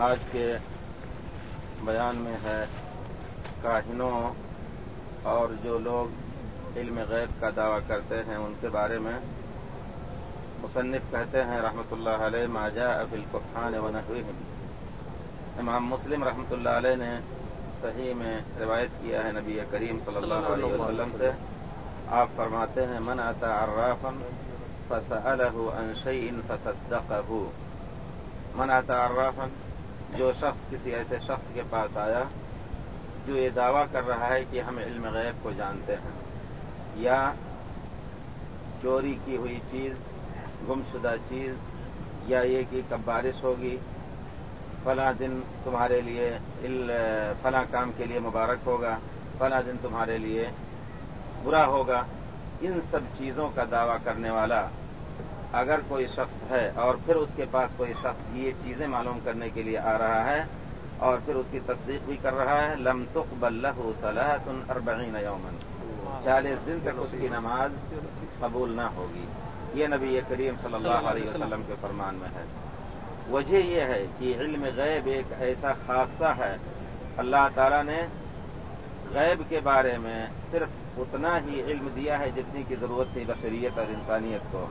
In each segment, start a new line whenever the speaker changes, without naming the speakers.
آج کے بیان میں ہے کاہنوں اور جو لوگ علم غیب کا دعویٰ کرتے ہیں، ان کے بارے میں مصنف کہتے ہیں رحمۃ اللہ علیہ ماجا اب القفان و امام مسلم رحمۃ اللہ علیہ نے صحیح میں روایت کیا ہے نبی کریم صلی اللہ علیہ وسلم سے۔ آپ فرماتے ہیں، من آتا عرافن فسأله عن شيء فصدقه من آتا عرافن جو شخص کسی ایسے شخص کے پاس آیا جو یہ دعویٰ کر رہا ہے کہ ہم علم غیب کو جانتے ہیں یا چوری کی ہوئی چیز، گمشدہ چیز، یا یہ کہ کب بارش ہوگی، فلاں دن تمہارے لیے فلاں کام کے لیے مبارک ہوگا، فلاں دن تمہارے لیے برا ہوگا، ان سب چیزوں کا دعویٰ کرنے والا اگر کوئی شخص ہے اور پھر اس کے پاس کوئی شخص یہ چیزیں معلوم کرنے کے لیے آ رہا ہے اور پھر اس کی تصدیق بھی کر رہا ہے لم تقبل له صلاح اربعین یومن چالیس دن تک اس کی نماز قبول نہ ہوگی۔ یہ نبی کریم صلی اللہ علیہ وسلم کے فرمان میں ہے۔ وجہ یہ ہے کہ علم غیب ایک ایسا خاصہ ہے۔ اللہ تعالی نے غیب کے بارے میں صرف اتنا ہی علم دیا ہے جتنی کی ضرورت تھی بشریت اور انسانیت کو۔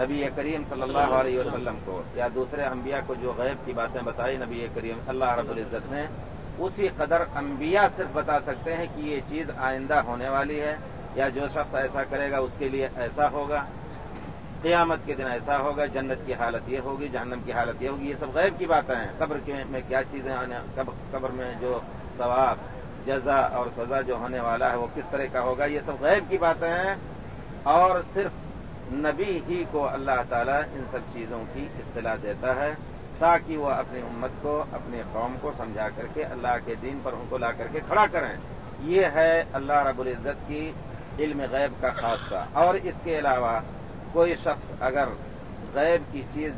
نبی کریم صلی اللہ علیہ وسلم کو، یا دوسرے انبیاء کو جو غیب کی باتیں بتائی نبی کریم اللہ رب العزت نے، اسی قدر انبیاء صرف بتا سکتے ہیں کہ یہ چیز آئندہ ہونے والی ہے، یا جو شخص ایسا کرے گا اس کے لیے ایسا ہوگا۔ قیامت کے دن ایسا ہوگا، جنت کی حالت یہ ہوگی، جہنم کی حالت یہ ہوگی۔ یہ سب غیب کی باتیں ہیں۔ قبر میں کیا چیزیں آنے قبر میں جو ثواب، جزا اور سزا جو ہونے والا ہے، وہ کس طرح کا ہوگا؟ یہ سب غیب کی باتیں ہیں۔ اور صرف نبی ہی کو اللہ تعالیٰ ان سب چیزوں کی اطلاع دیتا ہے تاکہ وہ اپنی امت کو اپنے قوم کو سمجھا کر کے اللہ کے دین پر ان کو لا کر کے کھڑا کریں۔ یہ ہے اللہ رب العزت کی علم غیب کا خاصہ۔ اور اس کے علاوہ کوئی شخص اگر غیب کی چیز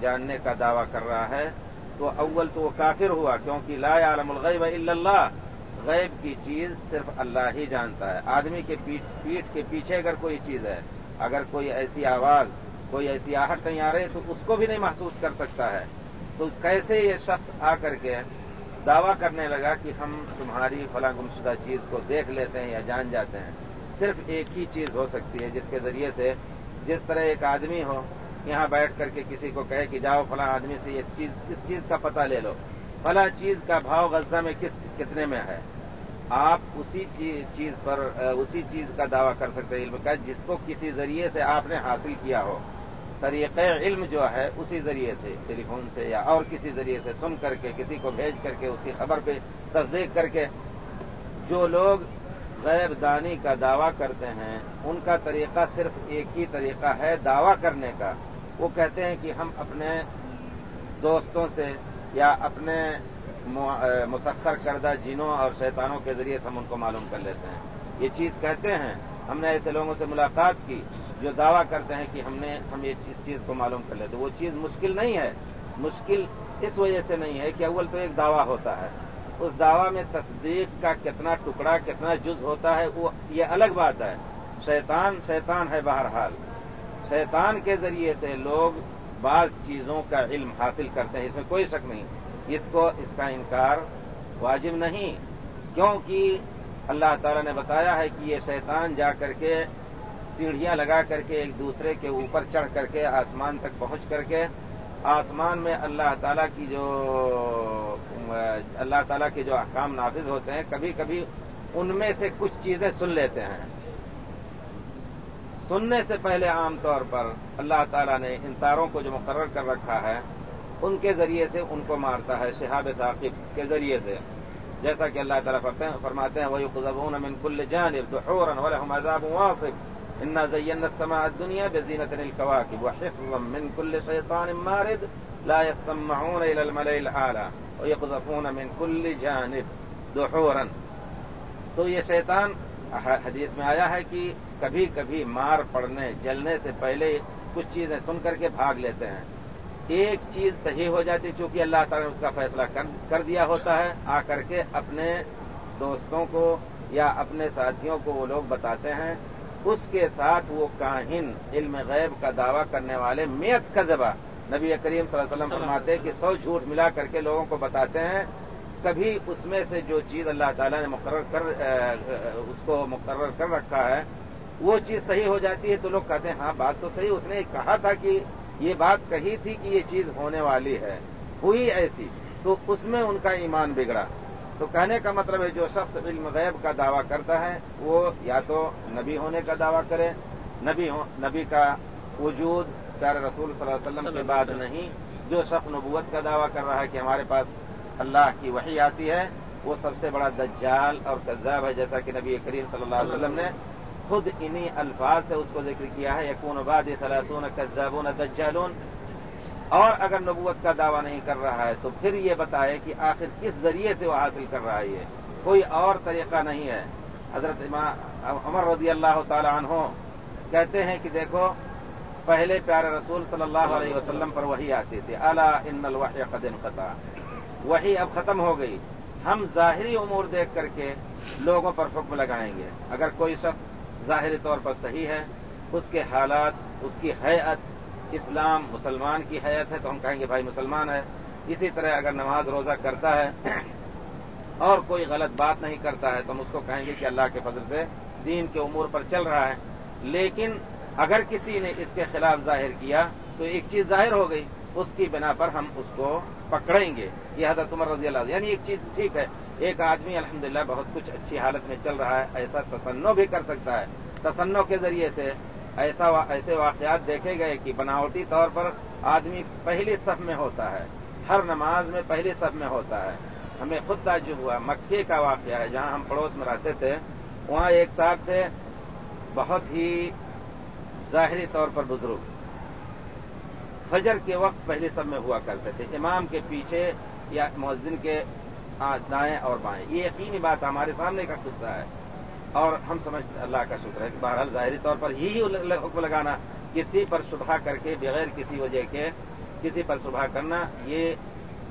جاننے کا دعویٰ کر رہا ہے تو اول تو وہ کافر ہوا، کیونکہ لا عالم الغیب الا اللہ۔ غیب کی چیز صرف اللہ ہی جانتا ہے۔ آدمی کے پیٹ کے پیچھے اگر کوئی چیز ہے اگر کوئی ایسی آواز، کوئی ایسی آہٹ کہیں آ رہی تو اس کو بھی نہیں محسوس کر سکتا ہے۔ تو کیسے یہ شخص آ کر کے دعویٰ کرنے لگا کہ ہم تمہاری فلاں گمشدہ چیز کو دیکھ لیتے ہیں یا جان جاتے ہیں؟ صرف ایک ہی چیز ہو سکتی ہے جس کے ذریعے سے جس طرح ایک آدمی ہو، یہاں بیٹھ کر کے کسی کو کہے کہ جاؤ فلاں آدمی سے یہ چیز، اس چیز کا پتہ لے لو۔ فلاں چیز کا بھاؤ غزہ میں کس، کتنے میں ہے؟ آپ اسی چیز پر اسی چیز کا دعویٰ کر سکتے ہیں علم کا، جس کو کسی ذریعے سے آپ نے حاصل کیا ہو۔ طریقہ علم جو ہے، اسی ذریعے سے ٹیلی فون سے یا اور کسی ذریعے سے سن کر کے، کسی کو بھیج کر کے، اس کی خبر پہ تصدیق کر کے، جو لوگ غیب دانی کا دعویٰ کرتے ہیں، ان کا طریقہ صرف ایک ہی طریقہ ہے، دعویٰ کرنے کا۔ وہ کہتے ہیں کہ ہم اپنے دوستوں سے یا اپنے مسخر کردہ جنوں اور شیطانوں کے ذریعے ہم ان کو معلوم کر لیتے ہیں۔ یہ چیز کہتے ہیں، ہم نے ایسے لوگوں سے ملاقات کی جو دعویٰ کرتے ہیں کہ ہم نے ہم یہ اس چیز کو معلوم کر لیتے وہ چیز مشکل نہیں ہے۔ مشکل اس وجہ سے نہیں ہے کہ اول تو ایک دعویٰ ہوتا ہے۔ اس دعوی میں تصدیق کا کتنا ٹکڑا، کتنا جز ہوتا ہے، وہ یہ الگ بات ہے۔ شیطان شیطان ہے بہرحال۔ شیطان کے ذریعے سے لوگ بعض چیزوں کا علم حاصل کرتے ہیں، اس میں کوئی شک نہیں۔ اس کو اس کا انکار واجب نہیں، کیونکہ اللہ تعالی نے بتایا ہے کہ یہ شیطان جا کر کے سیڑھیاں لگا کر کے ایک دوسرے کے اوپر چڑھ کر کے آسمان تک پہنچ کر کے آسمان میں اللہ تعالیٰ کی جو، اللہ تعالیٰ کے جو احکام نافذ ہوتے ہیں، کبھی کبھی ان میں سے کچھ چیزیں سن لیتے ہیں۔ سننے سے پہلے عام طور پر اللہ تعالیٰ نے ان تاروں کو جو مقرر کر رکھا ہے ان کے ذریعے سے ان کو مارتا ہے، شہاب ثاقب کے ذریعے سے۔ جیسا کہ اللہ تعالیٰ فرماتے ہیں وہی خزبون امن کل جانب ولهم عذاب واصب۔ انا زينا السماء الدنيا بزينة الكواكب وحفظا من كل شيطان مارد لا يسمعون الى الملئ الاعلى ويقذفون من كل جانب دحورا۔ تو یہ شیطان حدیث میں آیا ہے کہ کبھی کبھی مار پڑنے، جلنے سے پہلے کچھ چیزیں سن کر کے بھاگ لیتے ہیں۔ ایک چیز صحیح ہو جاتی چونکہ اللہ تعالیٰ نے اس کا فیصلہ کر دیا ہوتا ہے۔ آ کر کے اپنے دوستوں کو یا اپنے ساتھیوں کو وہ لوگ بتاتے ہیں۔ اس کے ساتھ وہ کاہن، علم غیب کا دعویٰ کرنے والے میت کا نبی کریم صلی اللہ علیہ وسلم فرماتے کہ سو جھوٹ ملا کر کے لوگوں کو بتاتے ہیں۔ کبھی اس میں سے جو چیز اللہ تعالیٰ نے مقرر کر اس کو مقرر کر رکھا ہے، وہ چیز صحیح ہو جاتی ہے تو لوگ کہتے ہیں ہاں بات تو صحیح، اس نے کہا تھا کہ یہ بات کہی تھی کہ یہ چیز ہونے والی ہے، ہوئی ایسی، تو اس میں ان کا ایمان بگڑا۔ تو کہنے کا مطلب ہے، جو شخص علم غیب کا دعویٰ کرتا ہے، وہ یا تو نبی ہونے کا دعویٰ کرے، نبی نبی کا وجود پیارے رسول صلی اللہ علیہ وسلم کے بعد نہیں، جو شخص نبوت کا دعویٰ کر رہا ہے کہ ہمارے پاس اللہ کی وحی آتی ہے، وہ سب سے بڑا دجال اور کذاب ہے، جیسا کہ نبی کریم صلی اللہ علیہ وسلم نے خود انہی الفاظ سے اس کو ذکر کیا ہے یقون باد سلاسون کذابون دجالون۔ اور اگر نبوت کا دعویٰ نہیں کر رہا ہے، تو پھر یہ بتائے کہ آخر کس ذریعے سے وہ حاصل کر رہا ہے یہ؟ کوئی اور طریقہ نہیں ہے۔ حضرت عمر رضی اللہ تعالی عنہ کہتے ہیں کہ دیکھو، پہلے پیارے رسول صلی اللہ علیہ وسلم پر وہی آتی تھی۔ اللہ ان الوحی قدم قطع وہی اب ختم ہو گئی۔ ہم ظاہری امور دیکھ کر کے لوگوں پر حکم لگائیں گے۔ اگر کوئی شخص ظاہری طور پر صحیح ہے، اس کے حالات، اس کی حیت اسلام مسلمان کی حیت ہے تو ہم کہیں گے بھائی مسلمان ہے۔ اسی طرح اگر نماز روزہ کرتا ہے اور کوئی غلط بات نہیں کرتا ہے تو ہم اس کو کہیں گے کہ اللہ کے فضل سے دین کے امور پر چل رہا ہے۔ لیکن اگر کسی نے اس کے خلاف ظاہر کیا تو ایک چیز ظاہر ہو گئی، اس کی بنا پر ہم اس کو پکڑیں گے، یہ حضرت عمر رضی اللہ یعنی ایک چیز ٹھیک ہے، ایک آدمی الحمدللہ بہت کچھ اچھی حالت میں چل رہا ہے، ایسا تصنو بھی کر سکتا ہے۔ تصنو کے ذریعے سے ایسا ایسے واقعات دیکھے گئے کہ بناوٹی طور پر آدمی پہلی صف میں ہوتا ہے، ہر نماز میں پہلی صف میں ہوتا ہے۔ ہمیں خود تعجب ہوا، مکے کا واقعہ ہے، جہاں ہم پڑوس میں رہتے تھے، وہاں ایک ساتھ تھے، بہت ہی ظاہری طور پر بزرگ۔ فجر کے وقت پہلے سب میں ہوا کرتے تھے۔ امام کے پیچھے یا مؤذن کے دائیں اور بائیں۔ یہ یقینی بات ہمارے سامنے کا قصہ ہے۔ اور ہم سمجھتے اللہ کا شکر ہے کہ بہرحال ظاہری طور پر ہی حکم لگانا کسی پر صبح کر کے بغیر کسی وجہ کے کسی پر صبح کرنا یہ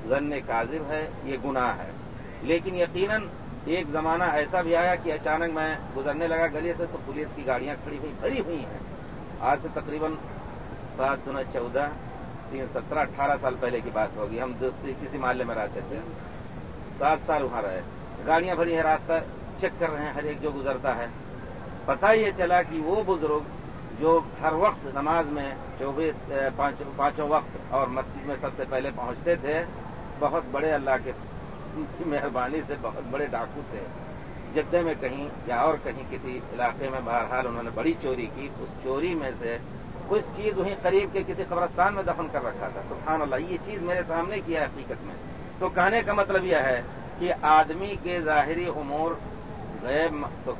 ضن کاذب ہے، یہ گناہ ہے۔ لیکن یقیناً ایک زمانہ ایسا بھی آیا کہ اچانک میں گزرنے لگا گلی سے تو پولیس کی گاڑیاں کھڑی ہوئی، بھری ہوئی ہیں۔ آج سے تقریباً سات دن چودہ سترہ اٹھارہ سال پہلے کی بات ہوگی۔ ہم دوستی کسی محلے میں رہتے تھے۔ سات سال وہاں رہے۔ گاڑیاں بھری ہیں، راستہ چیک کر رہے ہیں، ہر ایک جو گزرتا ہے۔ پتہ یہ چلا کہ وہ بزرگ جو ہر وقت نماز میں چوبیس پانچوں وقت اور مسجد میں سب سے پہلے پہنچتے تھے، بہت بڑے اللہ کے کی مہربانی سے بہت بڑے ڈاکو تھے۔ جدے میں کہیں یا اور کہیں کسی علاقے میں، بہرحال انہوں نے بڑی چوری کی۔ اس چوری میں سے کچھ چیز وہیں قریب کے کسی قبرستان میں دفن کر رکھا تھا۔ سبحان اللہ، یہ چیز میرے سامنے کیا ہے حقیقت میں۔ تو کہنے کا مطلب یہ ہے کہ آدمی کے ظاہری امور غیب تو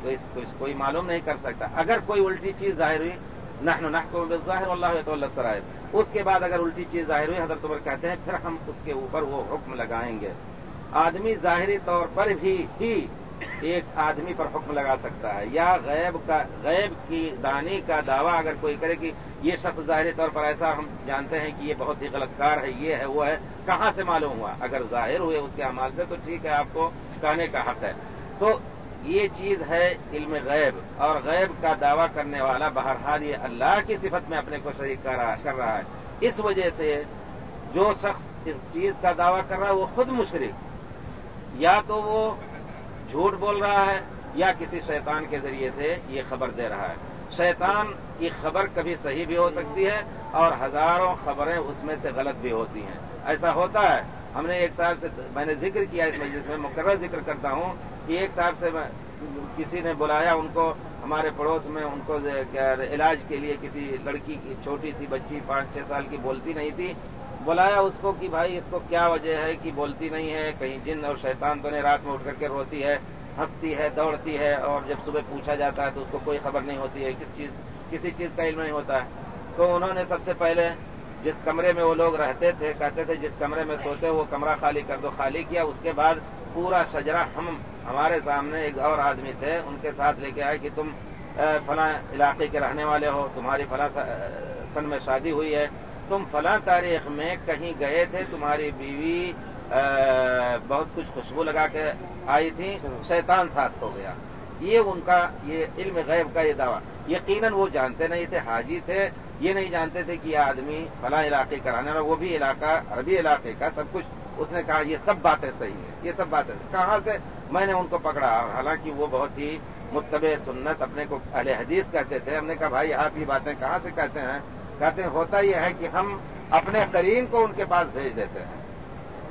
کوئی معلوم نہیں کر سکتا۔ اگر کوئی الٹی چیز ظاہر ہوئی نہ کو ظاہر اللہ تو اللہ سرائے اس کے بعد اگر الٹی چیز ظاہر ہوئی، حضرت عمر کہتے ہیں، پھر ہم اس کے اوپر وہ حکم لگائیں گے۔ آدمی ظاہری طور پر بھی ہی ایک آدمی پر حکم لگا سکتا ہے۔ یا غیب کا غیب کی دانی کا دعویٰ اگر کوئی کرے کہ یہ شخص ظاہری طور پر ایسا ہم جانتے ہیں کہ یہ بہت ہی غلط کار ہے، یہ ہے، وہ ہے، کہاں سے معلوم ہوا؟ اگر ظاہر ہوئے اس کے اعمال سے تو ٹھیک ہے، آپ کو کہنے کا حق ہے۔ تو یہ چیز ہے علم غیب، اور غیب کا دعویٰ کرنے والا بہرحال یہ اللہ کی صفت میں اپنے کو شریک کر رہا ہے۔ اس وجہ سے جو شخص اس چیز کا دعویٰ کر رہا ہے، وہ خود مشرق یا تو وہ جھوٹ بول رہا ہے یا کسی شیطان کے ذریعے سے یہ خبر دے رہا ہے۔ شیطان کی خبر کبھی صحیح بھی ہو سکتی ہے اور ہزاروں خبریں اس میں سے غلط بھی ہوتی ہیں۔ ایسا ہوتا ہے۔ ہم نے ایک صاحب سے میں نے ذکر کیا اس مجلس میں، مقرر ذکر کرتا ہوں کہ ایک صاحب سے کسی نے بلایا، ان کو ہمارے پڑوس میں ان کو علاج کے لیے کسی لڑکی کی، چھوٹی سی بچی، پانچ، چھ سال کی، بولتی نہیں تھی۔ بلایا اس کو کہ بھائی اس کو کیا وجہ ہے کہ بولتی نہیں ہے، کہیں جن اور شیطان تو نے رات میں اٹھ کر کے روتی ہے، ہنستی ہے، دوڑتی ہے اور جب صبح پوچھا جاتا ہے تو اس کو کوئی خبر نہیں ہوتی ہے، کس چیز، کسی چیز کا علم نہیں ہوتا ہے۔ تو انہوں نے سب سے پہلے جس کمرے میں وہ لوگ رہتے تھے، کہتے تھے جس کمرے میں سوتے وہ کمرہ خالی کر دو، خالی کیا۔ اس کے بعد پورا شجرا ہم، ہمارے سامنے ایک اور آدمی تھے، ان کے ساتھ لے کے آئے کہ تم فلاں علاقے کے رہنے والے ہو، تمہاری فلاں سن میں شادی ہوئی ہے تم فلاں تاریخ میں کہیں گئے تھے، تمہاری بیوی بہت کچھ خوشبو لگا کے آئی تھی، شیطان ساتھ ہو گیا۔ یہ ان کا، یہ علم غیب کا یہ دعویٰ۔ یقیناً وہ جانتے نہیں تھے، حاجی تھے۔ یہ نہیں جانتے تھے کہ یہ آدمی فلاں علاقے کا رہنے والا، وہ بھی علاقہ، عربی علاقے کا سب کچھ۔ اس نے کہا، یہ سب باتیں صحیح ہیں، یہ سب باتیں کہاں سے؟ میں نے ان کو پکڑا۔ حالانکہ وہ بہت ہی متبع سنت، اپنے کو اہل حدیث کہتے تھے۔ ہم نے کہا، بھائی، آپ یہ باتیں کہاں سے کہتے ہیں؟ کہتے ہیں، ہوتا یہ ہے کہ ہم اپنے کریم کو ان کے پاس بھیج دیتے ہیں۔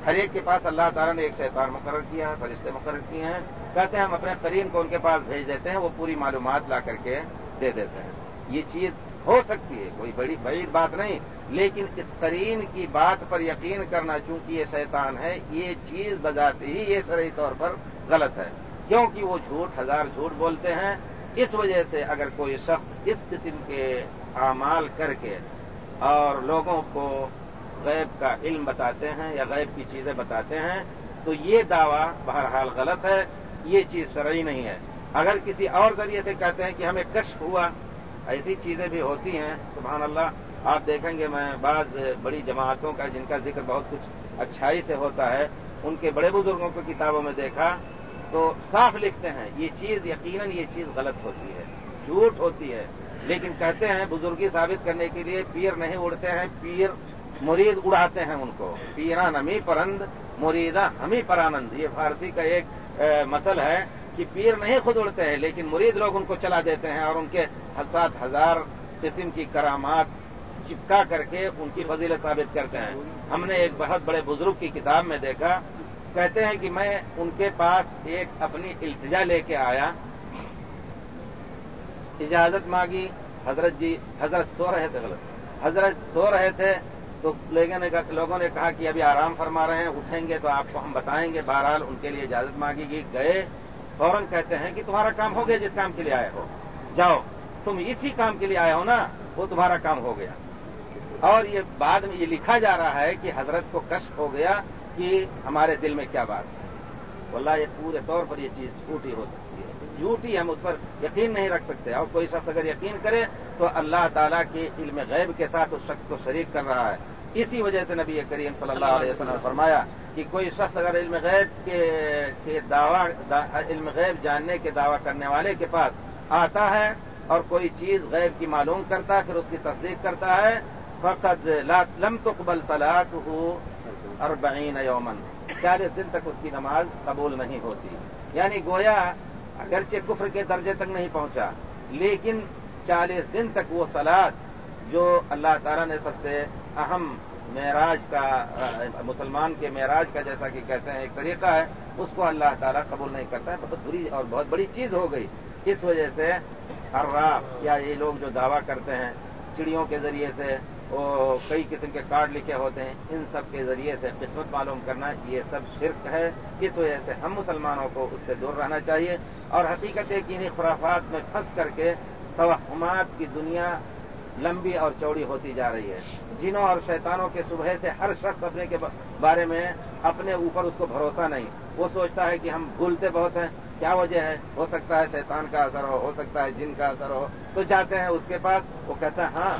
ہر ایک کے پاس اللہ تعالیٰ نے ایک شیطان مقرر کیا ہے، فرشتے مقرر کیے ہیں۔ کہتے ہیں، ہم اپنے کریم کو ان کے پاس بھیج دیتے ہیں، وہ پوری معلومات لا کر کے دے دیتے ہیں۔ یہ چیز ہو سکتی ہے، کوئی بڑی بڑی بات نہیں۔ لیکن اس کرین کی بات پر یقین کرنا، چونکہ یہ شیطان ہے، یہ چیز بجاتی ہی یہ شرعی طور پر غلط ہے۔ کیونکہ وہ جھوٹ، ہزار جھوٹ بولتے ہیں۔ اس وجہ سے اگر کوئی شخص اس قسم کے اعمال کر کے اور لوگوں کو غیب کا علم بتاتے ہیں یا غیب کی چیزیں بتاتے ہیں، تو یہ دعویٰ بہرحال غلط ہے، یہ چیز شرعی نہیں ہے۔ اگر کسی اور ذریعے سے کہتے ہیں کہ ہمیں کشف ہوا، ایسی چیزیں بھی ہوتی ہیں، سبحان اللہ، آپ دیکھیں گے میں بعض بڑی جماعتوں کا، جن کا ذکر بہت کچھ اچھائی سے ہوتا ہے، ان کے بڑے بزرگوں کو کتابوں میں دیکھا تو صاف لکھتے ہیں، یہ چیز یقیناً یہ چیز غلط ہوتی ہے، جھوٹ ہوتی ہے۔ لیکن کہتے ہیں بزرگی ثابت کرنے کے لیے پیر نہیں اڑتے ہیں، پیر مرید اڑاتے ہیں ان کو۔ پیرا نمی پرند مریدا ہمیں پرانند۔ یہ فارسی کا ایک مسل ہے کہ پیر نہیں خود اڑتے ہیں، لیکن مرید لوگ ان کو چلا دیتے ہیں اور ان کے سات ہزار قسم کی کرامات چپکا کر کے ان کی فضیلت ثابت کرتے ہیں۔ ہم نے ایک بہت بڑے بزرگ کی کتاب میں دیکھا، کہتے ہیں کہ میں ان کے پاس ایک اپنی التجا لے کے آیا۔ اجازت مانگی، حضرت جی حضرت سو رہے تھے غلط۔ حضرت سو رہے تھے تو لوگوں نے کہا کہ ابھی آرام فرما رہے ہیں، اٹھیں گے تو آپ کو ہم بتائیں گے۔ بہرحال ان کے لیے اجازت مانگی گئی، گئے۔ فوراً کہتے ہیں کہ تمہارا کام ہو گیا جس کام کے لیے آئے ہو۔ جاؤ، تم اسی کام کے لیے آئے ہو نا، وہ تمہارا کام ہو گیا۔ اور یہ بعد میں یہ لکھا جا رہا ہے کہ حضرت کو کشف ہو گیا کہ ہمارے دل میں کیا بات ہے۔ واللہ یہ پورے طور پر یہ چیز جھوٹی ہو سکتی ہے۔ جھوٹی ہم اس پر یقین نہیں رکھ سکتے۔ اور کوئی شخص اگر یقین کرے تو اللہ تعالیٰ کے علم غیب کے ساتھ اس شخص کو شریک کر رہا ہے۔ اسی وجہ سے نبی کریم صلی اللہ علیہ وسلم نے فرمایا کہ کوئی شخص اگر علم غیب کے دعوی علم غیب جاننے کے دعوی کرنے والے کے پاس آتا ہے اور کوئی چیز غیب کی معلوم کرتا ہے، پھر اس کی تصدیق کرتا ہے، فقط لم تقبل صلاح ہو اور اربعین یومن چالیس دن تک اس کی نماز قبول نہیں ہوتی۔ یعنی گویا اگرچہ کفر کے درجے تک نہیں پہنچا، لیکن چالیس دن تک وہ سلاد جو اللہ تعالیٰ نے سب سے اہم معراج کا، مسلمان کے معراج کا جیسا کہ کہتے ہیں ایک طریقہ ہے، اس کو اللہ تعالیٰ قبول نہیں کرتا ہے بہت بری اور بہت بڑی چیز ہو گئی۔ اس وجہ سے ہر یا یہ لوگ جو دعویٰ کرتے ہیں چڑیوں کے ذریعے سے، وہ کئی قسم کے کارڈ لکھے ہوتے ہیں، ان سب کے ذریعے سے قسمت معلوم کرنا، یہ سب شرک ہے۔ اس وجہ سے ہم مسلمانوں کو اس سے دور رہنا چاہیے۔ اور حقیقت ہے کہ انہیں خرافات میں پھنس کر کے توہمات کی دنیا لمبی اور چوڑی ہوتی جا رہی ہے۔ جنوں اور شیطانوں کے صبح سے ہر شخص اپنے کے بارے میں اپنے اوپر اس کو بھروسہ نہیں۔ وہ سوچتا ہے کہ ہم بھولتے بہت ہیں۔ کیا وجہ ہے؟ ہو سکتا ہے شیطان کا اثر ہو ہو سکتا ہے جن کا اثر ہو۔ تو جاتے ہیں اس کے پاس، وہ کہتا ہے ہاں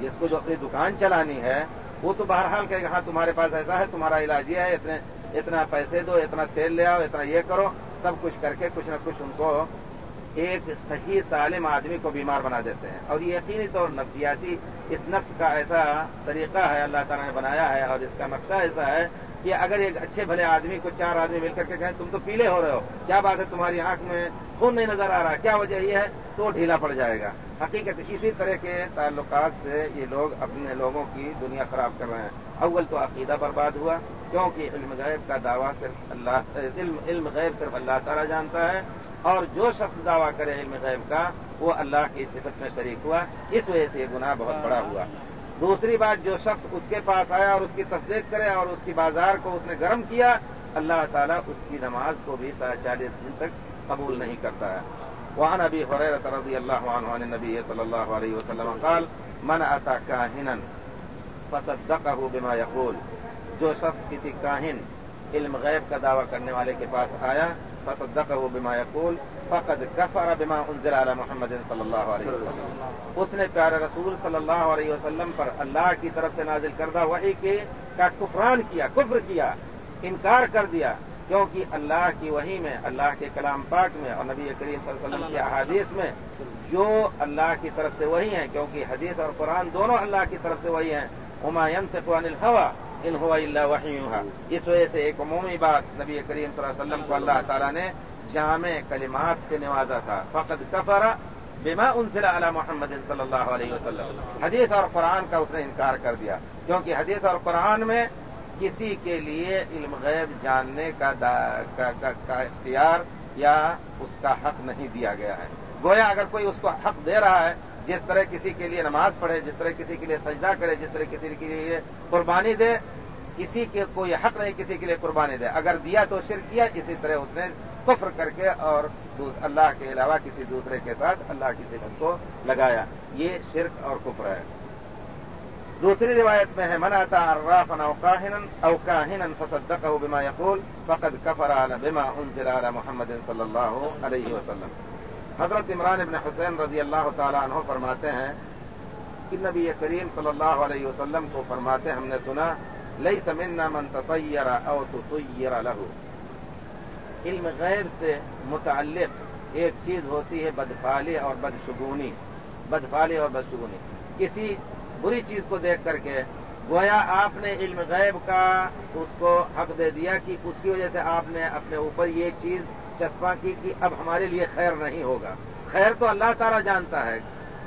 جس کو جو اپنی دکان چلانی ہے، وہ تو بہرحال کہے گا ہاں تمہارے پاس ایسا ہے، تمہارا علاج یہ ہے، اتنے، اتنا پیسے دو، اتنا تیل لے آؤ، اتنا یہ کرو۔ سب کچھ کر کے کچھ نہ کچھ ان کو ایک صحیح سالم آدمی کو بیمار بنا دیتے ہیں۔ اور یہ یقینی طور نفسیاتی اس نفس کا ایسا طریقہ ہے، اللہ تعالیٰ نے بنایا ہے اور اس کا نقشہ ایسا ہے کہ اگر ایک اچھے بھلے آدمی کو چار آدمی مل کر کے کہیں تم تو پیلے ہو رہے ہو، کیا بات ہے تمہاری آنکھ میں خون نہیں نظر آ رہا، کیا وجہ یہ ہے؟ تو ڈھیلا پڑ جائے گا۔ حقیقت اسی طرح کے تعلقات سے یہ لوگ اپنے لوگوں کی دنیا خراب کر رہے ہیں۔ اول تو عقیدہ برباد ہوا، کیونکہ علم غیب کا دعویٰ صرف اللہ، علم علم غیب صرف اللہ تعالیٰ جانتا ہے، اور جو شخص دعویٰ کرے علم غیب کا، وہ اللہ کی صفت میں شریک ہوا، اس وجہ سے یہ گناہ بہت بڑا ہوا۔ دوسری بات، جو شخص اس کے پاس آیا اور اس کی تصدیق کرے اور اس کی بازار کو اس نے گرم کیا، اللہ تعالیٰ اس کی نماز کو بھی ساڑھے چالیس دن تک قبول نہیں کرتا ہے۔ وہاں نبی حریرت رضی اللہ عنہ نبی صلی اللہ علیہ وسلم قال، من آتا کاہن فصدقہ بما یقول جو شخص کسی کاہن علم غیب کا دعویٰ کرنے والے کے پاس آیا فصدقہ بما یقول فقد کفر بما انزل علی محمد صلی اللہ علیہ وسلم۔ اس نے پیارے رسول صلی اللہ علیہ وسلم پر اللہ کی طرف سے نازل کردہ وحی کے کا کفران کیا، کفر کیا، انکار کر دیا۔ کیونکہ اللہ کی وہی میں، اللہ کے کلام پاک میں اور نبی کریم صلی اللہ علیہ وسلم کی احادیث میں جو اللہ کی طرف سے وہی ہیں، کیونکہ حدیث اور قرآن دونوں اللہ کی طرف سے وہی ہیں ہماین سے قوان الحوا ان ہوا اللہ وحی اس وجہ سے ایک عمومی بات نبی کریم صلی اللہ علیہ وسلم کو اللہ تعالیٰ نے جامع کلمات سے نوازا تھا. فقط کفر بما انزل علی محمد صلی اللہ علیہ وسلم. حدیث اور قرآن کا اس نے انکار کر دیا. کیونکہ حدیث اور قرآن میں کسی کے لیے علم غیب جاننے کا اختیار یا اس کا حق نہیں دیا گیا ہے. گویا اگر کوئی اس کو حق دے رہا ہے جس طرح کسی کے لیے نماز پڑھے، جس طرح کسی کے لیے سجدہ کرے، جس طرح کسی کے لیے قربانی دے، کسی کے کوئی حق نہیں کسی کے لیے قربانی دے۔ اگر دیا تو شرک کیا، اسی طرح اس نے کفر کر کے اور اللہ کے علاوہ کسی دوسرے کے ساتھ اللہ کی صفت کو لگایا۔ یہ شرک اور کفر ہے۔ دوسری روایت میں ہے مناتا ارافن اوقاہن اوقاہن فصدقہ بما یقول، فقد کفر علی بما انزل علی محمد صلی اللہ علیہ وسلم. حضرت عمران ابن حسین رضی اللہ تعالیٰ عنہ فرماتے ہیں کہ نبی کریم صلی اللہ علیہ وسلم کو فرماتے ہم نے سنا لئی سمنا من تطیر او تطیر لہو علم غیب سے متعلق ایک چیز ہوتی ہے بدفالی اور بدشگونی بدفالی اور بدشگونی۔ کسی بری چیز کو دیکھ کر کے گویا آپ نے علم غیب کا اس کو حق دے دیا کہ اس کی وجہ سے آپ نے اپنے اوپر یہ چیز چسپاں کی کہ اب ہمارے لیے خیر نہیں ہوگا۔ خیر تو اللہ تعالیٰ جانتا ہے۔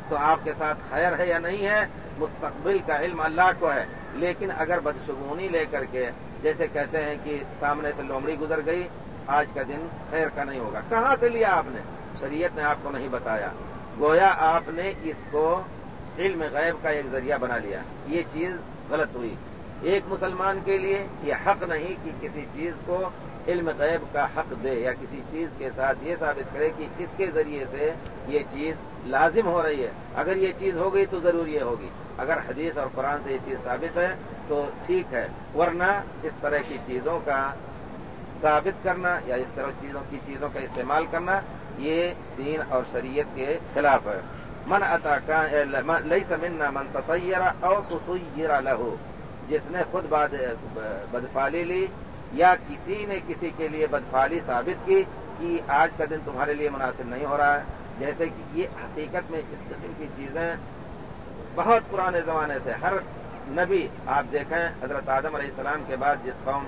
تو آپ کے ساتھ خیر ہے یا نہیں ہے، مستقبل کا علم اللہ کو ہے۔ لیکن اگر بدشگونی لے کر کے جیسے کہتے ہیں کہ سامنے سے لومڑی گزر گئی، آج کا دن خیر کا نہیں ہوگا۔ کہاں سے لیا آپ نے؟ شریعت نے آپ کو نہیں بتایا۔ گویا آپ نے اس کو علم غیب کا ایک ذریعہ بنا لیا۔ یہ چیز غلط ہوئی۔ ایک مسلمان کے لیے یہ حق نہیں کہ کسی چیز کو علم غیب کا حق دے یا کسی چیز کے ساتھ یہ ثابت کرے کہ اس کے ذریعے سے یہ چیز لازم ہو رہی ہے۔ اگر یہ چیز ہو گئی تو ضرور یہ ہوگی۔ اگر حدیث اور قرآن سے یہ چیز ثابت ہے تو ٹھیک ہے، ورنہ اس طرح کی چیزوں کا ثابت کرنا یا اس طرح چیزوں کی چیزوں کا استعمال کرنا یہ دین اور شریعت کے خلاف ہے۔ من اتا لئی سمنا من تطیرا او تطیر لہو۔ جس نے خود بدفالی لی یا کسی نے کسی کے لیے بدفالی ثابت کی کہ آج کا دن تمہارے لیے مناسب نہیں ہو رہا ہے، جیسے کہ یہ حقیقت میں اس قسم کی چیزیں بہت پرانے زمانے سے، ہر نبی آپ دیکھیں حضرت آدم علیہ السلام کے بعد جس قوم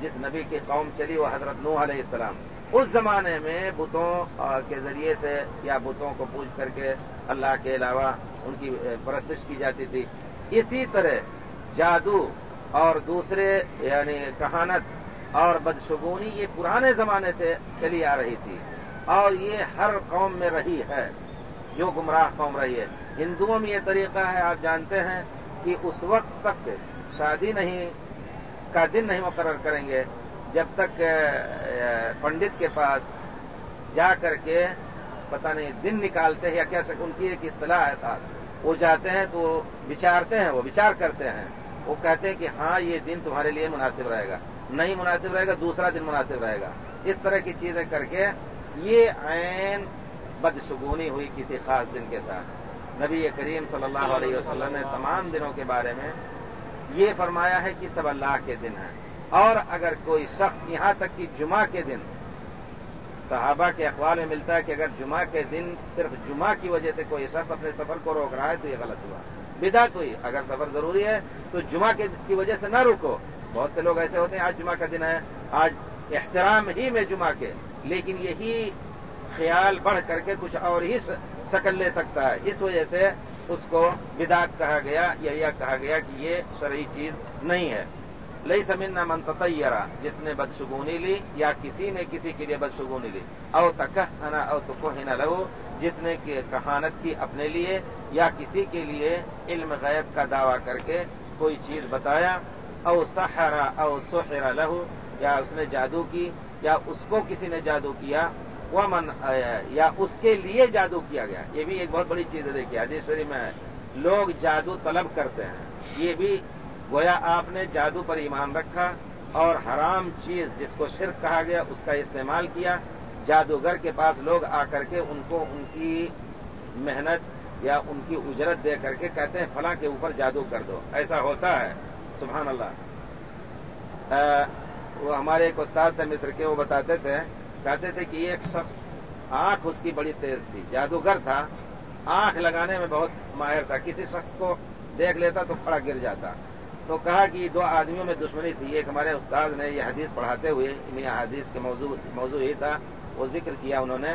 جس نبی کی قوم چلی وہ حضرت نوح علیہ السلام۔ اس زمانے میں بتوں کے ذریعے سے یا بتوں کو پوچھ کر کے اللہ کے علاوہ ان کی پرستش کی جاتی تھی۔ اسی طرح جادو اور دوسرے یعنی کہانت اور بدشگونی یہ پرانے زمانے سے چلی آ رہی تھی اور یہ ہر قوم میں رہی ہے، جو گمراہ قوم رہی ہے۔ ہندوؤں میں یہ طریقہ ہے، آپ جانتے ہیں کہ اس وقت تک شادی نہیں، کا دن نہیں مقرر کریں گے، جب تک پنڈت کے پاس جا کر کے پتہ نہیں دن نکالتے ہیں یا کیا، ان کی ایک اصطلاح ہے، تھا۔ وہ جاتے ہیں تو وہ بچارتے ہیں، وہ بچار کرتے ہیں۔ وہ کہتے ہیں کہ ہاں یہ دن تمہارے لیے مناسب رہے گا۔ نہیں مناسب رہے گا، دوسرا دن مناسب رہے گا۔ اس طرح کی چیزیں کر کے یہ عین بدشگونی ہوئی کسی خاص دن کے ساتھ۔ نبی کریم صلی اللہ علیہ وسلم نے تمام دنوں کے بارے میں یہ فرمایا ہے کہ سب اللہ کے دن ہیں۔ اور اگر کوئی شخص یہاں تک کہ جمعہ کے دن صحابہ کے اخبار میں ملتا ہے کہ اگر جمعہ کے دن صرف جمعہ کی وجہ سے کوئی شخص اپنے سفر کو روک رہا ہے تو یہ غلط ہوا۔ بدعت ہوئی اگر سفر ضروری ہے تو جمعہ کی وجہ سے نہ رکو۔ بہت سے لوگ ایسے ہوتے ہیں، آج جمعہ کا دن ہے، آج احترام ہی میں جمعہ کے۔ لیکن یہی خیال بڑھ کر کے کچھ اور ہی شکل لے سکتا ہے۔ اس وجہ سے اس کو بدعت کہا گیا، یا یہ کہا گیا کہ یہ شرعی چیز نہیں ہے۔ لئی سمن نہ منتیرا جس نے بدشگونی لی یا کسی نے کسی کے لیے بدشگونی لی، او تک او تو ہی نہ لہو، جس نے کہانت کی اپنے لیے یا کسی کے لیے علم غیب کا دعویٰ کر کے کوئی چیز بتایا، او سہرا او سہرا لہو، یا اس نے جادو کی، یا اس کو کسی نے جادو کیا وہ من یا اس کے لیے جادو کیا گیا۔ یہ بھی ایک بہت بڑی چیز ہے، دیکھیے حدیثری میں لوگ جادو طلب کرتے ہیں۔ یہ بھی گویا آپ نے جادو پر ایمان رکھا اور حرام چیز جس کو شرک کہا گیا اس کا استعمال کیا۔ جادوگر کے پاس لوگ آ کر کے ان کو ان کی محنت یا ان کی اجرت دے کر کے کہتے ہیں، فلاں کے اوپر جادو کر دو۔ ایسا ہوتا ہے۔ سبحان اللہ۔ وہ ہمارے ایک استاد تھے مصر کے، وہ بتاتے تھے، کہتے تھے کہ ایک شخص آنکھ اس کی بڑی تیز تھی۔ جادوگر تھا۔ آنکھ لگانے میں بہت ماہر تھا۔ کسی شخص کو دیکھ لیتا تو کھڑا گر جاتا۔ تو کہا کہ دو آدمیوں میں دشمنی تھی، ایک ہمارے استاد نے یہ حدیث پڑھاتے ہوئے یعنی انہیں حدیث کے موضوع موضوع ہی تھا، وہ ذکر کیا انہوں نے،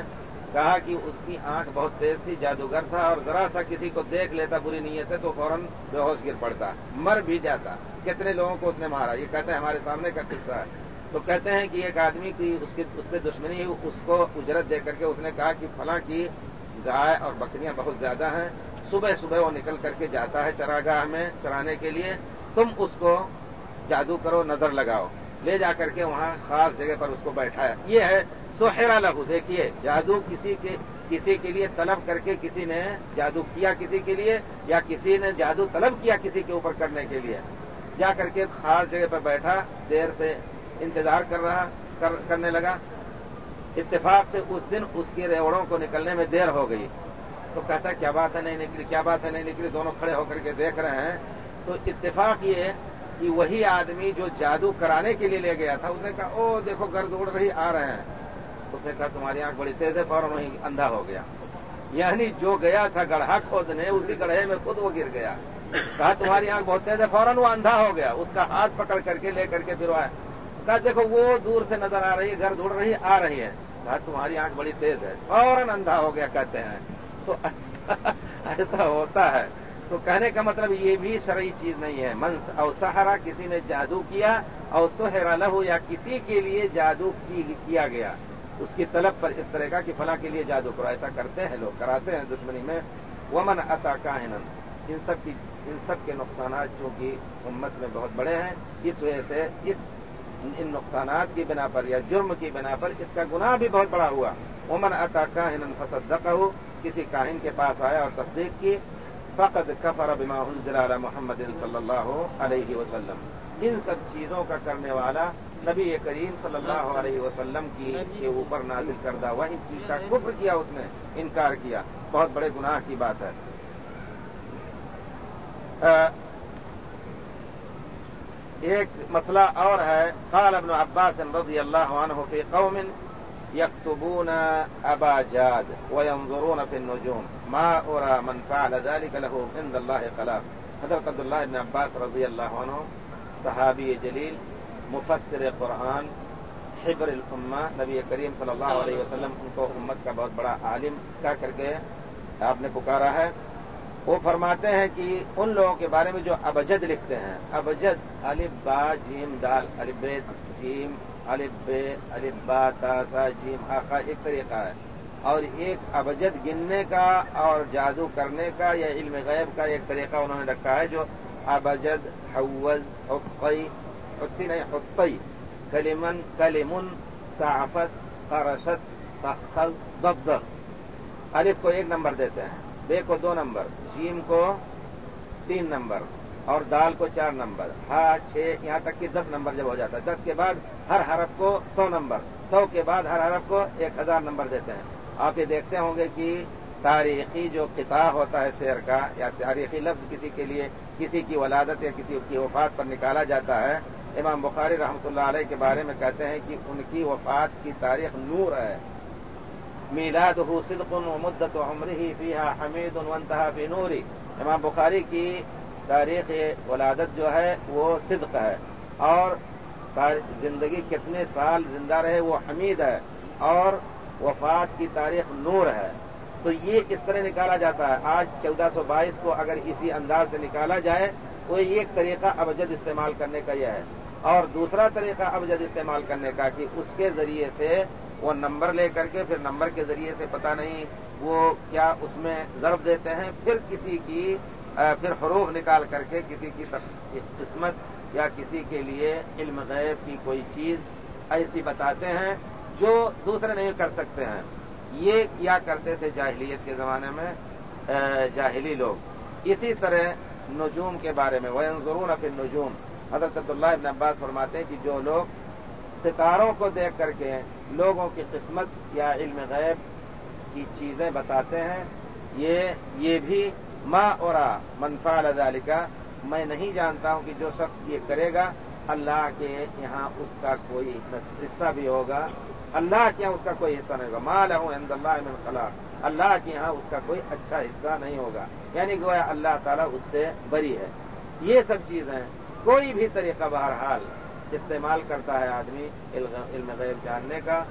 کہا کہ اس کی آنکھ بہت تیز تھی، جادوگر تھا اور ذرا سا کسی کو دیکھ لیتا، بری نیت سے تو فوراً بے ہوش گر پڑتا، مر بھی جاتا۔ کتنے لوگوں کو اس نے مارا؟ یہ کہتے ہیں ہمارے سامنے کا قصہ ہے۔ تو کہتے ہیں کہ ایک آدمی کی اس کی، اس سے دشمنی اس کو اجرت دے کر کے اس نے کہا کہ فلاں کی گائے اور بکریاں بہت زیادہ ہیں، صبح صبح وہ نکل کر کے جاتا ہے چراگاہ میں چرانے کے لیے۔ تم اس کو جادو کرو نظر لگاؤ۔ لے جا کر کے وہاں خاص جگہ پر اس کو بیٹھایا یہ ہے سہرا لہو دیکھیے جادو کسی کے کسی کے لیے طلب کر کے کسی نے جادو کیا کسی کے لیے یا کسی نے جادو طلب کیا کسی کے اوپر کرنے کے لیے۔ جا کر کے خاص جگہ پر بیٹھا دیر سے انتظار کر رہا کر, کرنے لگا۔ اتفاق سے اس دن اس کے ریوڑوں کو نکلنے میں دیر ہو گئی۔ تو کہتا کیا بات ہے نہیں نکلی کیا بات ہے نہیں نکلی؟ دونوں کھڑے ہو کر کے دیکھ رہے ہیں۔ تو اتفاق یہ کہ وہی آدمی جو جادو کرانے کے لیے لے گیا تھا، اس نے کہا، او، دیکھو، گرد اڑ رہی، آ رہے ہیں. اس نے کہا، تمہاری آنکھ بڑی تیز ہے، فوراً وہیں اندھا ہو گیا. یعنی جو گیا تھا گڑھا کھودنے اسی گڑھے میں خود وہ گر گیا۔ کہا، تمہاری آنکھ بہت تیز ہے، فوراً وہ اندھا ہو گیا۔ اس کا ہاتھ پکڑ کر کے، لے کر کے پھر آیا۔ کہا، دیکھو، وہ دور سے نظر آ رہی ہے گھر اڑ رہی، آ رہی ہے۔ کہا، تمہاری آنکھ بڑی تیز ہے، فوراً اندھا ہو گیا، کہتے ہیں۔ تو ایسا ہوتا ہے۔ تو کہنے کا مطلب یہ بھی شرعی چیز نہیں ہے۔ منس او سہارا کسی نے جادو کیا اور سہرا لہو یا کسی کے لیے جادو کیا گیا۔ اس کی طلب پر اس طرح کا کہ فلاں کے لیے جادو کرو۔ ایسا کرتے ہیں، لوگ کراتے ہیں دشمنی میں۔ ومن عطا کاہن ان سب کی ان سب کے نقصانات چونکہ امت میں بہت بڑے ہیں، اس وجہ سے اس ان نقصانات کی بنا پر یا جرم کی بنا پر اس کا گناہ بھی بہت بڑا ہوا۔ امن عطا کاہن فصدق ہو کسی کاہن کے پاس آیا اور تصدیق کی۔ فقط کفر بما انزل على محمد صلی اللہ علیہ وسلم. ان سب چیزوں کا کرنے والا نبی کریم صلی اللہ علیہ وسلم کی کے اوپر نازل کردہ وہی چیز کا کفر کیا، اس نے انکار کیا. بہت بڑے گناہ کی بات ہے۔ ایک مسئلہ اور ہے۔ قال ابن عباس رضی اللہ عنہ فی قوم يكتبون ابا جاد وينظرون في النجوم. ما ارى من فعل ذلك له عند الله خلاف. حضرت عبداللہ ابن عباس رضی اللہ عنہ صحابی جلیل مفسر قرآن، حبر الامہ نبی کریم صلی اللہ علیہ وسلم، ان کو امت کا بہت بڑا عالم کہہ کر کے آپ نے پکارا ہے۔ وہ فرماتے ہیں کہ ان لوگوں کے بارے میں جو ابجد لکھتے ہیں، ابجد الب با، جیم، دال الب جیم الب الب با تاسا جیم آخا ایک طریقہ ہے۔ اور ایک ابجد گننے کا اور جادو کرنے کا یا علم غیب کا ایک طریقہ انہوں نے رکھا ہے جو ابجد حوز حقی حتی نہیں حتی کلیمن کلیمن صافس قرشت سخل دبدر الف کو ایک نمبر دیتے ہیں بے کو دو نمبر، جیم کو تین نمبر۔ اور دال کو چار نمبر۔ ہا، چھ، یہاں تک کہ دس نمبر جب ہو جاتا ہے۔ دس کے بعد ہر حرف کو سو نمبر۔ سو کے بعد ہر حرف کو ایک ہزار نمبر دیتے ہیں۔ آپ یہ دیکھتے ہوں گے کہ تاریخی جو کتاب ہوتا ہے شعر کا، یا تاریخی لفظ کسی کے لیے کسی کی ولادت یا کسی کی وفات پر نکالا جاتا ہے، امام بخاری رحمۃ اللہ علیہ کے بارے میں کہتے ہیں کہ ان کی وفات کی تاریخ نور ہے۔ میلاد ہو صدق و مدت و عمری فیحا حمید النتہا فی نوری۔ امام بخاری کی تاریخ ولادت جو ہے وہ صدق ہے اور زندگی کتنے سال زندہ رہے وہ حمید ہے اور وفات کی تاریخ نور ہے تو یہ اس طرح نکالا جاتا ہے۔ آج چودہ سو بائیس کو اگر اسی انداز سے نکالا جائے تو ایک طریقہ ابجد استعمال کرنے کا یہ ہے۔ اور دوسرا طریقہ ابجد استعمال کرنے کا کہ اس کے ذریعے سے وہ نمبر لے کر کے پھر نمبر کے ذریعے سے پتہ نہیں وہ کیا اس میں ضرب دیتے ہیں۔ پھر کسی کی پھر حروف نکال کر کے کسی کی قسمت یا کسی کے لیے علم غیب کی کوئی چیز ایسی بتاتے ہیں جو دوسرے نہیں کر سکتے ہیں۔ یہ کیا کرتے تھے جاہلیت کے زمانے میں؟ جاہلی لوگ۔ اسی طرح نجوم کے بارے میں وہ ضرور اپنے نجوم حضرت اللہ ابن عباس فرماتے ہیں کہ جو لوگ ستاروں کو دیکھ کر کے لوگوں کی قسمت یا علم غیب کی چیزیں بتاتے ہیں، یہ یہ بھی ماں اور منفا ذالی کا میں نہیں جانتا ہوں کہ جو شخص یہ کرے گا، اللہ کے یہاں اس کا کوئی حصہ بھی ہوگا۔ اللہ کے یہاں اس کا کوئی حصہ نہیں ہوگا۔ ماں لہوں احمد اللہ من خلا اللہ کے یہاں اس کا کوئی اچھا حصہ نہیں ہوگا۔ یعنی گویا اللہ تعالیٰ اس سے بری ہے۔ یہ سب چیزیں کوئی بھی طریقہ بہرحال استعمال کرتا ہے آدمی علم غیب جاننے کا،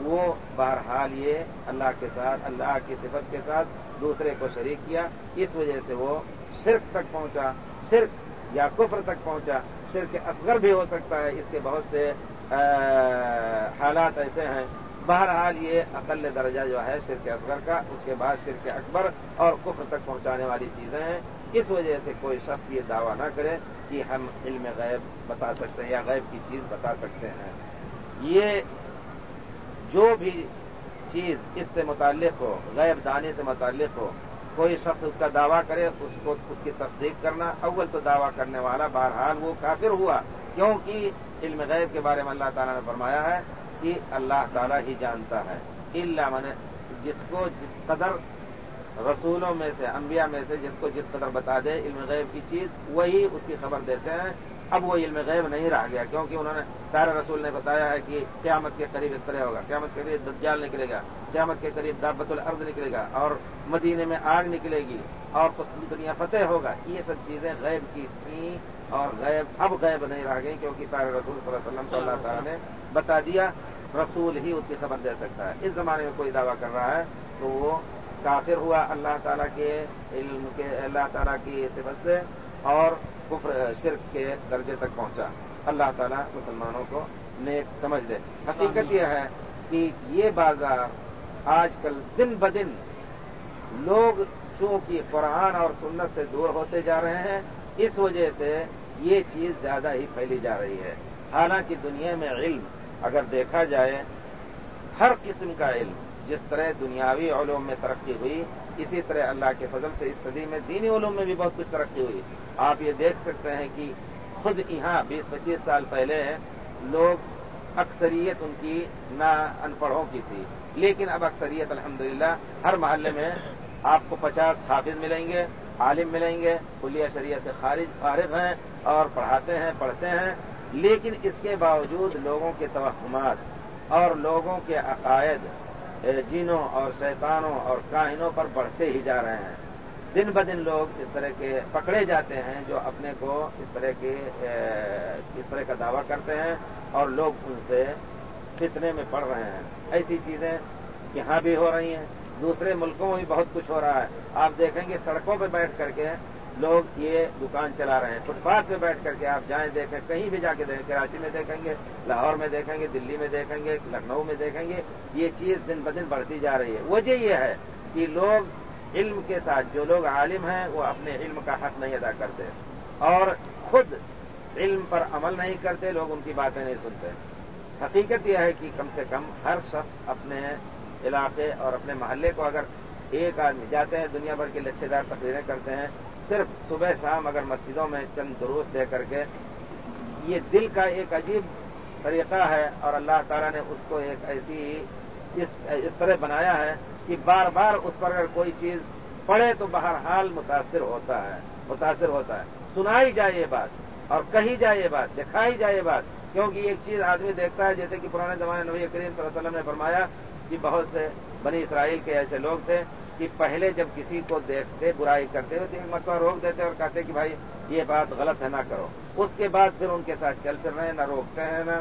وہ بہرحال یہ اللہ کے ساتھ، اللہ کی صفت کے ساتھ دوسرے کو شریک کیا، اس وجہ سے وہ شرک تک پہنچا، شرک یا کفر تک پہنچا، شرک اصغر بھی ہو سکتا ہے، اس کے بہت سے حالات ایسے ہیں۔ بہرحال یہ اقل درجہ جو ہے شرک اصغر کا، اس کے بعد شرک اکبر اور کفر تک پہنچانے والی چیزیں ہیں۔ اس وجہ سے کوئی شخص یہ دعویٰ نہ کرے کہ ہم علم غیب بتا سکتے ہیں یا غیب کی چیز بتا سکتے ہیں۔ یہ جو بھی چیز اس سے متعلق ہو غیب دانے سے متعلق ہو، کوئی شخص اس کا دعویٰ کرے، اس کو اس کی تصدیق کرنا، اول تو دعویٰ کرنے والا بہرحال وہ کافر ہوا، کیونکہ علم غیب کے بارے میں اللہ تعالیٰ نے فرمایا ہے کہ اللہ تعالیٰ ہی جانتا ہے۔ اللہ من، جس کو جس قدر رسولوں میں سے، انبیاء میں سے جس کو جس قدر بتا دے علم غیب کی چیز، وہی اس کی خبر دیتے ہیں۔ اب وہ علم غیب نہیں رہ گیا، کیونکہ انہوں نے سارے رسول نے بتایا ہے کہ قیامت کے قریب اس طرح ہوگا، قیامت کے قریب دجال نکلے گا، قیامت کے قریب دابت الارض نکلے گا اور مدینے میں آگ نکلے گی اور دنیا فتح ہوگا۔ یہ سب چیزیں غیب کی تھیں اور غیب اب غیب نہیں رہ گئی کیونکہ سارے رسول صلی اللہ علیہ وسلم صلی اللہ تعالیٰ نے بتا دیا، رسول ہی اس کی خبر دے سکتا ہے۔ اس زمانے میں کوئی دعویٰ کر رہا ہے تو وہ کافر ہوا اللہ تعالیٰ کے علم کے، اللہ تعالیٰ کی صفت سے اور کفر شرک کے درجے تک پہنچا۔ اللہ تعالیٰ مسلمانوں کو نیک سمجھ دے۔ حقیقت یہ ہے کہ یہ بازار آج کل دن بدن لوگ چونکہ قرآن اور سنت سے دور ہوتے جا رہے ہیں، اس وجہ سے یہ چیز زیادہ ہی پھیلی جا رہی ہے۔ حالانکہ دنیا میں علم اگر دیکھا جائے، ہر قسم کا علم، جس طرح دنیاوی علوم میں ترقی ہوئی، اسی طرح اللہ کے فضل سے اس صدی میں دینی علوم میں بھی بہت کچھ ترقی ہوئی۔ آپ یہ دیکھ سکتے ہیں کہ خود یہاں بیس پچیس سال پہلے لوگ اکثریت ان کی نہ ان پڑھوں کی تھی۔ لیکن اب اکثریت الحمدللہ ہر محلے میں آپ کو پچاس حافظ ملیں گے، عالم ملیں گے، کلیہ شریعہ سے خارج، فارغ ہیں اور پڑھاتے ہیں، پڑھتے ہیں۔ لیکن اس کے باوجود لوگوں کے توہمات اور لوگوں کے عقائد جینوں اور شیطانوں اور کاہنوں پر بڑھتے ہی جا رہے ہیں۔ دن بدن لوگ اس طرح کے پکڑے جاتے ہیں جو اپنے کو اس طرح کے اس طرح کا دعویٰ کرتے ہیں اور لوگ ان سے فتنے میں پڑ رہے ہیں۔ ایسی چیزیں یہاں بھی ہو رہی ہیں۔ دوسرے ملکوں میں بھی بہت کچھ ہو رہا ہے۔ آپ دیکھیں گے سڑکوں پہ بیٹھ کر کے لوگ یہ دکان چلا رہے ہیں۔ فٹ پاتھ پہ بیٹھ کر کے آپ جائیں دیکھیں، کہیں بھی جا کے دیکھیں، کراچی میں دیکھیں گے، لاہور میں دیکھیں گے، دلی میں دیکھیں گے، لکھنؤ میں دیکھیں گے۔ یہ چیز دن بدن بڑھتی جا رہی ہے۔ وجہ یہ ہے کہ لوگ علم کے ساتھ جو لوگ عالم ہیں وہ اپنے علم کا حق نہیں ادا کرتے اور خود علم پر عمل نہیں کرتے، لوگ ان کی باتیں نہیں سنتے۔ حقیقت یہ ہے کہ کم سے کم ہر شخص اپنے علاقے اور اپنے محلے کو اگر ایک آدمی جاتے ہیں، دنیا بھر کے لچھے دار تقریریں کرتے ہیں، صرف صبح شام اگر مسجدوں میں چند دروس دے کر کے، یہ دل کا ایک عجیب طریقہ ہے اور اللہ تعالیٰ نے اس کو ایک ایسی اس طرح بنایا ہے کہ بار بار اس پر اگر کوئی چیز پڑھے تو بہرحال متاثر ہوتا ہے، متاثر ہوتا ہے۔ سنائی جائے یہ بات اور کہی جائے یہ بات، دکھائی جائے یہ بات، کیونکہ ایک چیز آدمی دیکھتا ہے، جیسے کہ پرانے زمانے نبی کریم صلی اللہ علیہ وسلم نے فرمایا کہ بہت سے بنی اسرائیل کے ایسے لوگ تھے کہ پہلے جب کسی کو دیکھتے، برائی کرتے ہوئے تو مرتبہ روک دیتے اور کہتے کہ بھائی یہ بات غلط ہے، نہ کرو۔ اس کے بعد پھر ان کے ساتھ چل پھر رہے ہیں، نہ روکتے ہیں، نہ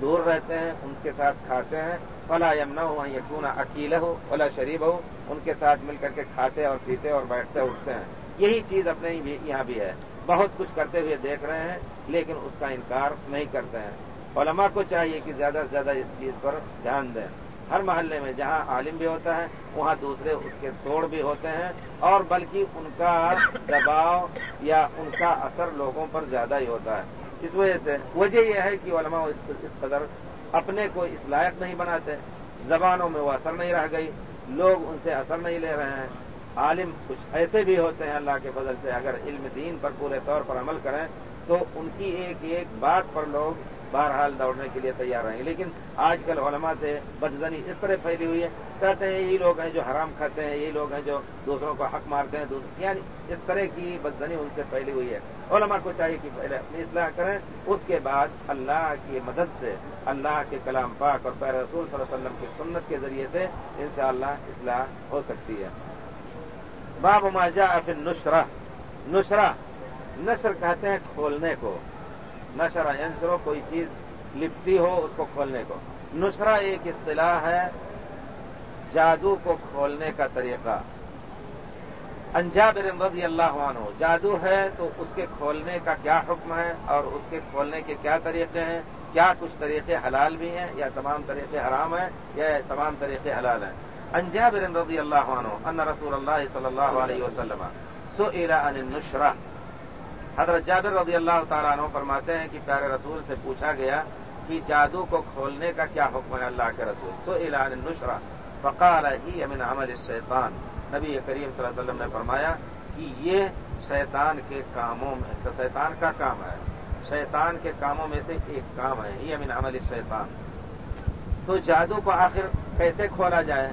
دور رہتے ہیں، ان کے ساتھ کھاتے ہیں۔ فلا یمنا ہو یقون اکیلا ہو فلا شریف ہو ان کے ساتھ مل کر کے کھاتے اور پیتے اور بیٹھتے اٹھتے ہیں۔ یہی چیز اپنے یہاں بھی ہے۔ بہت کچھ کرتے ہوئے دیکھ رہے ہیں، لیکن اس کا انکار نہیں کرتے ہیں۔ علماء کو چاہیے کہ زیادہ سے زیادہ اس چیز پر دھیان دیں۔ ہر محلے میں جہاں عالم بھی ہوتا ہے، وہاں دوسرے اس کے توڑ بھی ہوتے ہیں۔ اور بلکہ ان کا دباؤ یا ان کا اثر لوگوں پر زیادہ ہی ہوتا ہے۔ اس وجہ سے، وجہ یہ ہے کہ علماء اس قدر اپنے کو اس لائق نہیں بناتے، زبانوں میں وہ اثر نہیں رہ گئی، لوگ ان سے اثر نہیں لے رہے ہیں۔ عالم کچھ ایسے بھی ہوتے ہیں اللہ کے فضل سے، اگر علم دین پر پورے طور پر عمل کریں تو ان کی ایک ایک بات پر لوگ بہرحال دوڑنے کے لیے تیار رہیں گے لیکن آج کل علماء سے بدزنی اس طرح پھیلی ہوئی ہے۔ کہتے ہیں یہی لوگ ہیں جو حرام کھاتے ہیں، یہی لوگ ہیں جو دوسروں کو حق مارتے ہیں۔ یعنی اس طرح کی بدزنی ان سے پھیلی ہوئی ہے۔ علماء کو چاہیے کہ پہلے اپنی اصلاح کریں۔ اس کے بعد اللہ کی مدد سے، اللہ کے کلام پاک اور پیر رسول صلی اللہ علیہ وسلم کی سنت کے ذریعے سے انشاءاللہ اصلاح ہو سکتی ہے۔ باب ما جاء فی نشرہ نشرہ، نشر کہتے ہیں کھولنے کو۔ نشرہ ینشرو، کوئی چیز لپتی ہو اس کو کھولنے کو۔ نشرہ ایک اصطلاح ہے جادو کو کھولنے کا طریقہ۔ انجاب رضی اللہ عنہ، جادو ہے تو اس کے کھولنے کا کیا حکم ہے اور اس کے کھولنے کے کیا طریقے ہیں؟ کیا کچھ طریقے حلال بھی ہیں یا تمام طریقے حرام ہیں یا تمام طریقے حلال ہیں؟ انجاب رضی اللہ عنہ، ان رسول اللہ صلی اللہ علیہ وسلم سو عن نشرہ حضرت جابر رضی اللہ تعالیٰ عنہ فرماتے ہیں کہ پیارے رسول سے پوچھا گیا کہ جادو کو کھولنے کا کیا حکم ہے اللہ کے رسول؟ سو عن نشرہ فقال ہی امن عمل شیطان نبی کریم صلی اللہ علیہ وسلم نے فرمایا کہ یہ شیطان کے کاموں میں تو شیطان کا کام ہے۔ شیطان کے کاموں میں سے ایک کام ہے۔ یہ امن عمل شیطان تو جادو کو آخر کیسے کھولا جائے؟